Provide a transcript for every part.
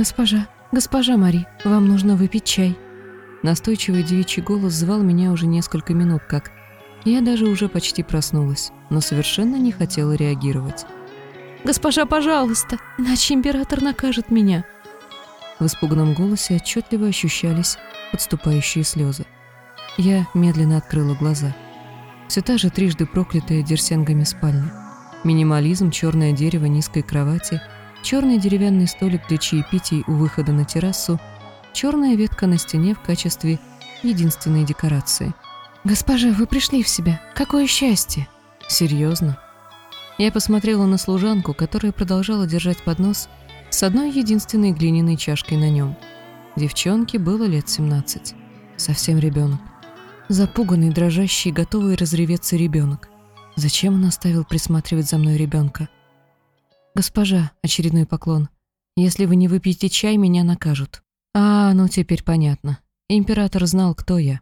«Госпожа, госпожа Мари, вам нужно выпить чай». Настойчивый девичий голос звал меня уже несколько минут как. Я даже уже почти проснулась, но совершенно не хотела реагировать. «Госпожа, пожалуйста, иначе император накажет меня». В испуганном голосе отчетливо ощущались подступающие слезы. Я медленно открыла глаза. Все та же трижды проклятая дерсенгами спальня. Минимализм, черное дерево низкой кровати, черный деревянный столик для чаепитий у выхода на террасу, черная ветка на стене в качестве единственной декорации. «Госпожа, вы пришли в себя. Какое счастье!» «Серьезно?» Я посмотрела на служанку, которая продолжала держать поднос с одной единственной глиняной чашкой на нем. Девчонке было лет 17. Совсем ребенок. Запуганный, дрожащий, готовый разреветься ребенок. Зачем он оставил присматривать за мной ребенка? «Госпожа», — очередной поклон, — «если вы не выпьете чай, меня накажут». А, ну теперь понятно. Император знал, кто я.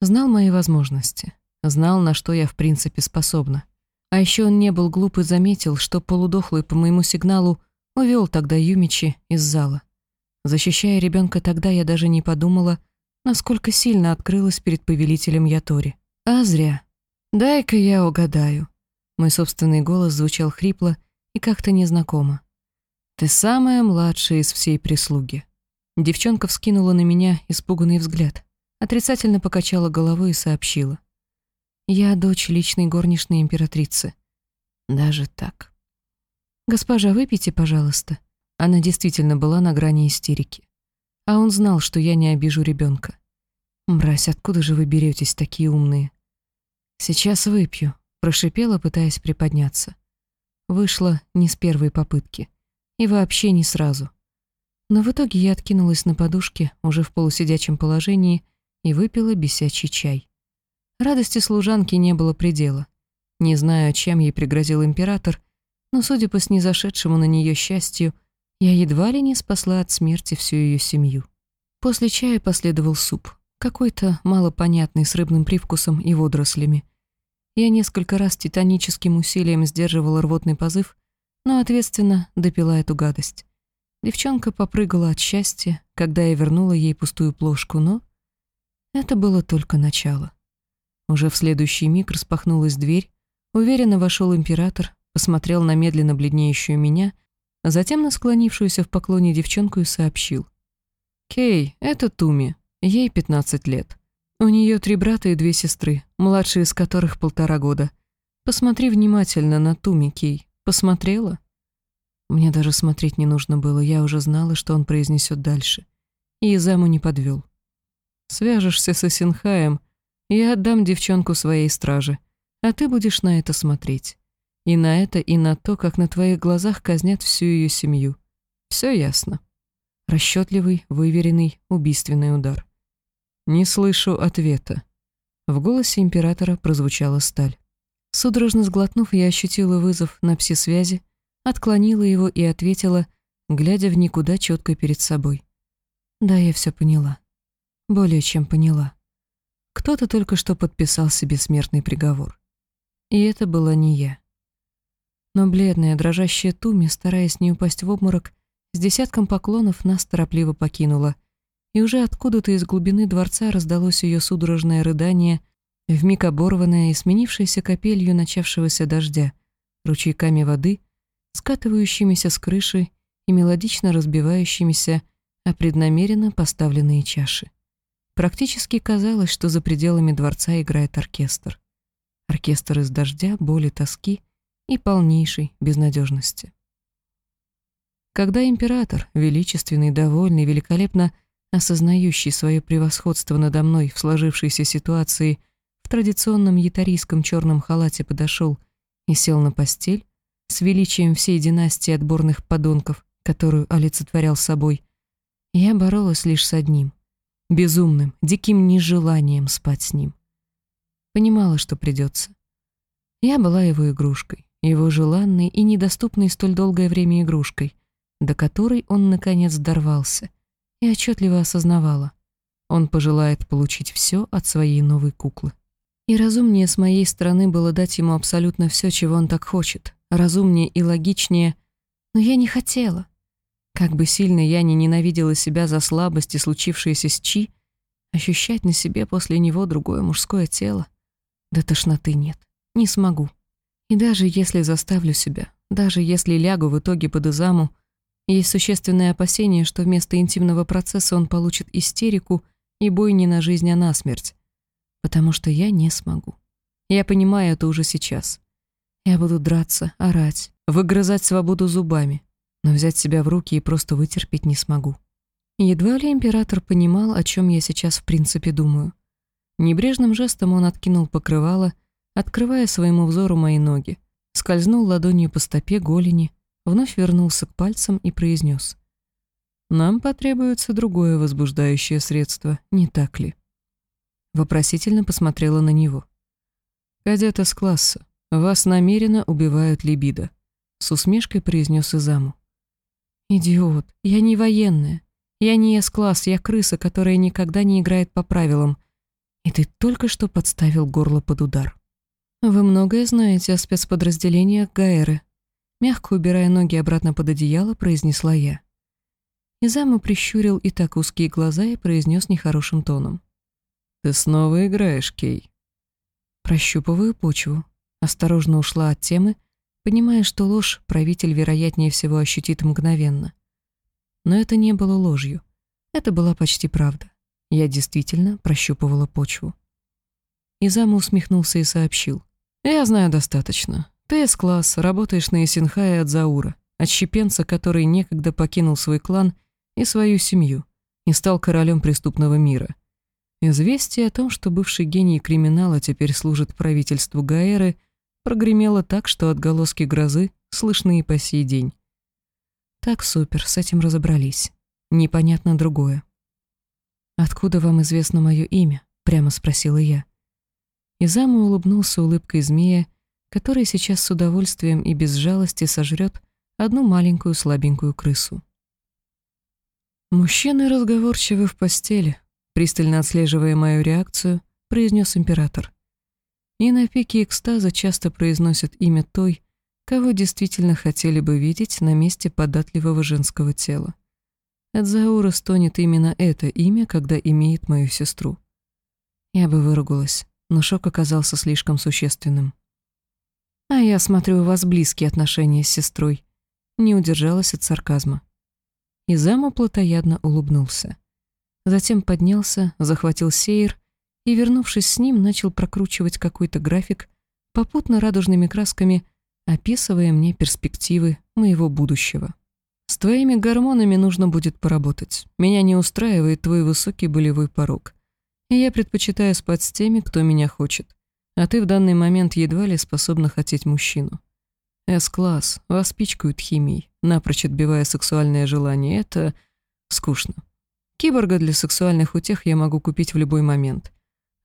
Знал мои возможности. Знал, на что я в принципе способна. А еще он не был глуп и заметил, что полудохлый по моему сигналу увел тогда Юмичи из зала. Защищая ребенка тогда, я даже не подумала, насколько сильно открылась перед повелителем Ятори. А зря. «Дай-ка я угадаю». Мой собственный голос звучал хрипло и как-то незнакомо. «Ты самая младшая из всей прислуги». Девчонка вскинула на меня испуганный взгляд, отрицательно покачала головой и сообщила. «Я дочь личной горничной императрицы». «Даже так». «Госпожа, выпейте, пожалуйста». Она действительно была на грани истерики. А он знал, что я не обижу ребенка. «Мразь, откуда же вы беретесь такие умные?» «Сейчас выпью», — прошипела, пытаясь приподняться. Вышла не с первой попытки. И вообще не сразу. Но в итоге я откинулась на подушке, уже в полусидячем положении, и выпила бесячий чай. Радости служанки не было предела. Не знаю, чем ей пригрозил император, но, судя по снизошедшему на нее счастью, я едва ли не спасла от смерти всю ее семью. После чая последовал суп, какой-то малопонятный с рыбным привкусом и водорослями. Я несколько раз титаническим усилием сдерживала рвотный позыв, но ответственно допила эту гадость. Девчонка попрыгала от счастья, когда я вернула ей пустую плошку, но это было только начало. Уже в следующий миг распахнулась дверь, уверенно вошел император, посмотрел на медленно бледнеющую меня, а затем на склонившуюся в поклоне девчонку и сообщил. «Кей, это Туми, ей 15 лет. У нее три брата и две сестры, младшие из которых полтора года. Посмотри внимательно на Туми, Кей. Посмотрела?» Мне даже смотреть не нужно было, я уже знала, что он произнесет дальше. И Изаму не подвел. «Свяжешься с Исинхаем, я отдам девчонку своей страже, а ты будешь на это смотреть. И на это, и на то, как на твоих глазах казнят всю ее семью. Все ясно. Расчетливый, выверенный, убийственный удар. Не слышу ответа. В голосе императора прозвучала сталь. Судорожно сглотнув, я ощутила вызов на пси-связи, отклонила его и ответила, глядя в никуда четко перед собой. Да, я все поняла. Более чем поняла. Кто-то только что подписал себе смертный приговор. И это была не я. Но бледная, дрожащая Туми, стараясь не упасть в обморок, с десятком поклонов нас торопливо покинула, и уже откуда-то из глубины дворца раздалось ее судорожное рыдание, вмиг оборванное и сменившееся капелью начавшегося дождя, ручейками воды, скатывающимися с крыши и мелодично разбивающимися о преднамеренно поставленные чаши. Практически казалось, что за пределами дворца играет оркестр. Оркестр из дождя, боли, тоски — и полнейшей безнадежности. Когда император, величественный, довольный, великолепно осознающий свое превосходство надо мной в сложившейся ситуации, в традиционном ятарийском черном халате подошел и сел на постель, с величием всей династии отборных подонков, которую олицетворял собой, я боролась лишь с одним — безумным, диким нежеланием спать с ним. Понимала, что придется. Я была его игрушкой, его желанной и недоступной столь долгое время игрушкой, до которой он, наконец, дорвался, и отчетливо осознавала. Он пожелает получить все от своей новой куклы. И разумнее с моей стороны было дать ему абсолютно все, чего он так хочет, разумнее и логичнее, но я не хотела. Как бы сильно я ни ненавидела себя за слабости, случившиеся с Чи, ощущать на себе после него другое мужское тело, да тошноты нет, не смогу. И даже если заставлю себя, даже если лягу в итоге под изаму, есть существенное опасение, что вместо интимного процесса он получит истерику и бой не на жизнь, а на смерть. Потому что я не смогу. Я понимаю это уже сейчас. Я буду драться, орать, выгрызать свободу зубами, но взять себя в руки и просто вытерпеть не смогу. Едва ли император понимал, о чем я сейчас в принципе думаю. Небрежным жестом он откинул покрывало, открывая своему взору мои ноги, скользнул ладонью по стопе голени, вновь вернулся к пальцам и произнес. «Нам потребуется другое возбуждающее средство, не так ли?» Вопросительно посмотрела на него. «Кадет из класса, вас намеренно убивают либидо», с усмешкой произнес Изаму. «Идиот, я не военная. Я не С-класс, я крыса, которая никогда не играет по правилам. И ты только что подставил горло под удар». «Вы многое знаете о спецподразделениях Гаэры», Мягко убирая ноги обратно под одеяло, произнесла я. Изаму прищурил и так узкие глаза и произнес нехорошим тоном. «Ты снова играешь, Кей?» Прощупываю почву. Осторожно ушла от темы, понимая, что ложь правитель, вероятнее всего, ощутит мгновенно. Но это не было ложью. Это была почти правда. Я действительно прощупывала почву. Изаму усмехнулся и сообщил. «Я знаю достаточно. Ты С-класс, работаешь на Исинхае от Заура, отщепенца, который некогда покинул свой клан и свою семью и стал королем преступного мира. Известие о том, что бывший гений криминала теперь служит правительству Гаэры, прогремело так, что отголоски грозы слышны и по сей день. Так, супер, с этим разобрались. Непонятно другое. «Откуда вам известно мое имя?» — прямо спросила я. Изаму улыбнулся улыбкой змея который сейчас с удовольствием и без жалости сожрет одну маленькую слабенькую крысу. «Мужчины разговорчивы в постели», пристально отслеживая мою реакцию, произнес император. И на пике экстаза часто произносят имя той, кого действительно хотели бы видеть на месте податливого женского тела. От Заура стонет именно это имя, когда имеет мою сестру. Я бы выругалась, но шок оказался слишком существенным. А я смотрю, у вас близкие отношения с сестрой. Не удержалась от сарказма. И заму плотоядно улыбнулся. Затем поднялся, захватил сейр и, вернувшись с ним, начал прокручивать какой-то график, попутно радужными красками описывая мне перспективы моего будущего. «С твоими гормонами нужно будет поработать. Меня не устраивает твой высокий болевой порог. И я предпочитаю спать с теми, кто меня хочет а ты в данный момент едва ли способна хотеть мужчину. С-класс, вас пичкают химией, напрочь отбивая сексуальное желание. Это скучно. Киборга для сексуальных утех я могу купить в любой момент.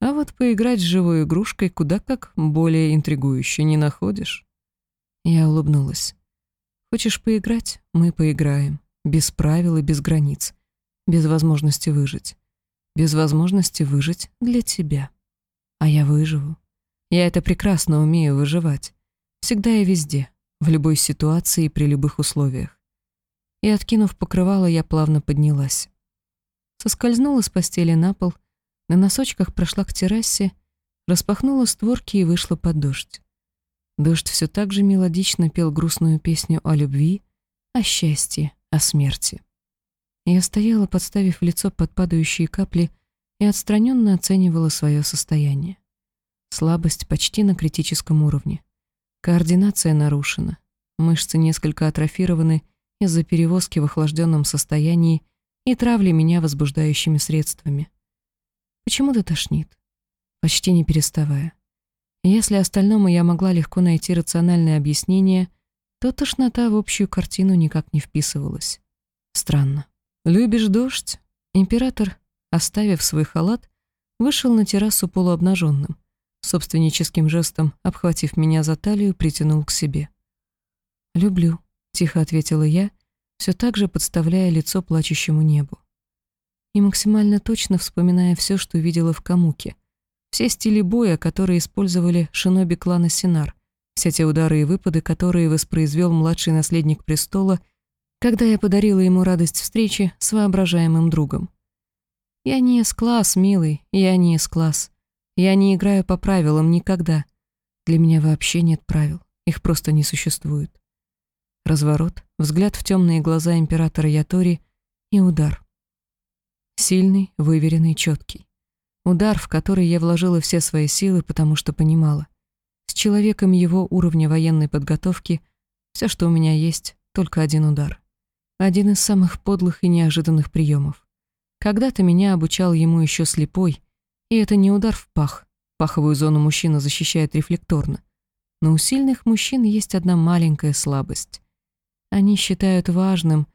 А вот поиграть с живой игрушкой куда как более интригующе, не находишь? Я улыбнулась. Хочешь поиграть? Мы поиграем. Без правил и без границ. Без возможности выжить. Без возможности выжить для тебя. А я выживу. Я это прекрасно умею выживать. Всегда и везде, в любой ситуации и при любых условиях. И, откинув покрывало, я плавно поднялась. Соскользнула с постели на пол, на носочках прошла к террасе, распахнула створки и вышла под дождь. Дождь все так же мелодично пел грустную песню о любви, о счастье, о смерти. Я стояла, подставив лицо под падающие капли, и отстраненно оценивала свое состояние. Слабость почти на критическом уровне. Координация нарушена. Мышцы несколько атрофированы из-за перевозки в охлажденном состоянии и травли меня возбуждающими средствами. Почему-то тошнит, почти не переставая. Если остальному я могла легко найти рациональное объяснение, то тошнота в общую картину никак не вписывалась. Странно. «Любишь дождь?» Император, оставив свой халат, вышел на террасу полуобнаженным — собственническим жестом, обхватив меня за талию, притянул к себе. «Люблю», — тихо ответила я, все так же подставляя лицо плачущему небу. И максимально точно вспоминая все, что видела в Камуке. Все стили боя, которые использовали шиноби клана Синар, все те удары и выпады, которые воспроизвел младший наследник престола, когда я подарила ему радость встречи с воображаемым другом. Я не С-класс, милый, я не С-класс. Я не играю по правилам никогда. Для меня вообще нет правил, их просто не существует. Разворот, взгляд в темные глаза императора Ятори и удар. Сильный, выверенный, четкий. Удар, в который я вложила все свои силы, потому что понимала. С человеком его уровня военной подготовки все, что у меня есть, только один удар. Один из самых подлых и неожиданных приемов. Когда-то меня обучал ему еще слепой, и это не удар в пах. Паховую зону мужчина защищает рефлекторно. Но у сильных мужчин есть одна маленькая слабость. Они считают важным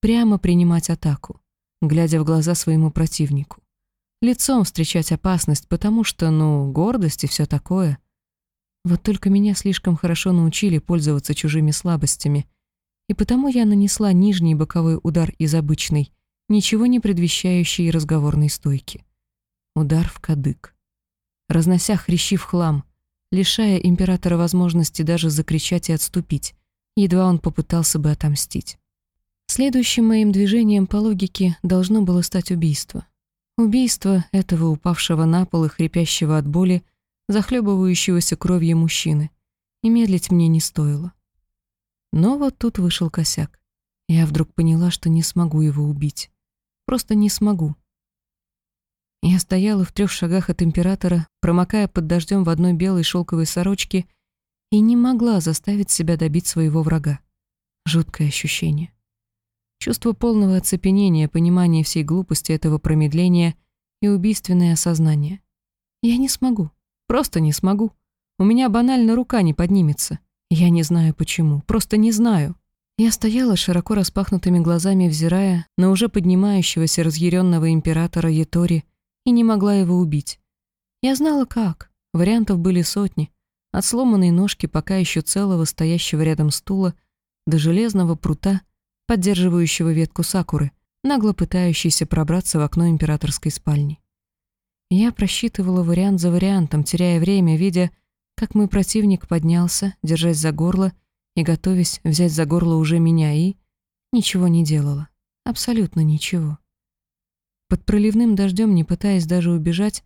прямо принимать атаку, глядя в глаза своему противнику. Лицом встречать опасность, потому что, ну, гордость и все такое. Вот только меня слишком хорошо научили пользоваться чужими слабостями, и потому я нанесла нижний боковой удар из обычной, ничего не предвещающей разговорной стойки. Удар в кадык. Разнося хрящи в хлам, лишая императора возможности даже закричать и отступить, едва он попытался бы отомстить. Следующим моим движением по логике должно было стать убийство. Убийство этого упавшего на пол и хрипящего от боли, захлебывающегося кровью мужчины. И медлить мне не стоило. Но вот тут вышел косяк. Я вдруг поняла, что не смогу его убить. Просто не смогу. Я стояла в трех шагах от императора, промокая под дождем в одной белой шелковой сорочке и не могла заставить себя добить своего врага. Жуткое ощущение. Чувство полного оцепенения, понимание всей глупости этого промедления и убийственное осознание. Я не смогу. Просто не смогу. У меня банально рука не поднимется. Я не знаю почему. Просто не знаю. Я стояла широко распахнутыми глазами, взирая на уже поднимающегося разъяренного императора Етори и не могла его убить. Я знала как. Вариантов были сотни. От сломанной ножки пока еще целого стоящего рядом стула до железного прута, поддерживающего ветку сакуры, нагло пытающейся пробраться в окно императорской спальни. Я просчитывала вариант за вариантом, теряя время, видя, как мой противник поднялся, держась за горло и готовясь взять за горло уже меня, и ничего не делала. Абсолютно ничего. Под проливным дождем, не пытаясь даже убежать,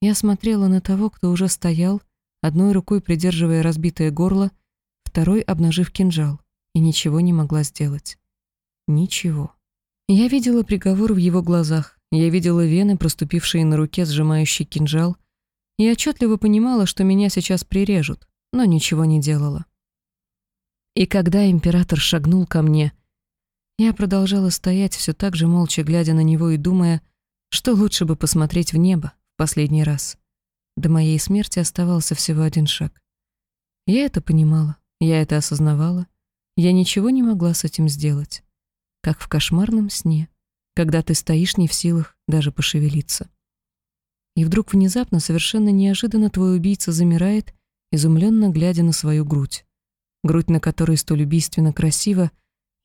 я смотрела на того, кто уже стоял, одной рукой придерживая разбитое горло, второй обнажив кинжал, и ничего не могла сделать. Ничего. Я видела приговор в его глазах, я видела вены, проступившие на руке, сжимающие кинжал, и отчетливо понимала, что меня сейчас прирежут, но ничего не делала. И когда император шагнул ко мне, я продолжала стоять, все так же молча глядя на него и думая, что лучше бы посмотреть в небо в последний раз. До моей смерти оставался всего один шаг. Я это понимала, я это осознавала. Я ничего не могла с этим сделать. Как в кошмарном сне, когда ты стоишь не в силах даже пошевелиться. И вдруг внезапно, совершенно неожиданно твой убийца замирает, изумленно глядя на свою грудь. Грудь, на которой столь убийственно красиво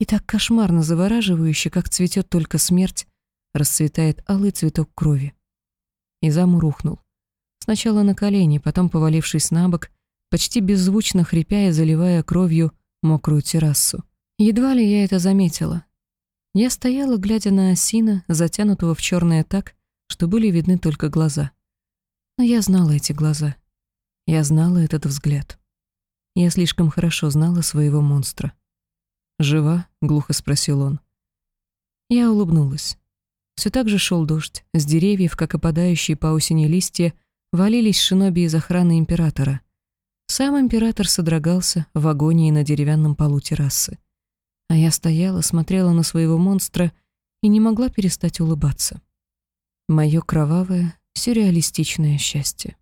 и так кошмарно завораживающе, как цветет только смерть, расцветает алый цветок крови. И заму рухнул. Сначала на колени, потом повалившись на бок, почти беззвучно хрипя и заливая кровью мокрую террасу. Едва ли я это заметила. Я стояла, глядя на осина, затянутого в черное так, что были видны только глаза. Но я знала эти глаза. Я знала этот взгляд. Я слишком хорошо знала своего монстра. «Жива?» — глухо спросил он. Я улыбнулась. Все так же шел дождь. С деревьев, как опадающие по осени листья, валились шиноби из охраны императора. Сам император содрогался в агонии на деревянном полу террасы. А я стояла, смотрела на своего монстра и не могла перестать улыбаться. Мое кровавое, сюрреалистичное счастье.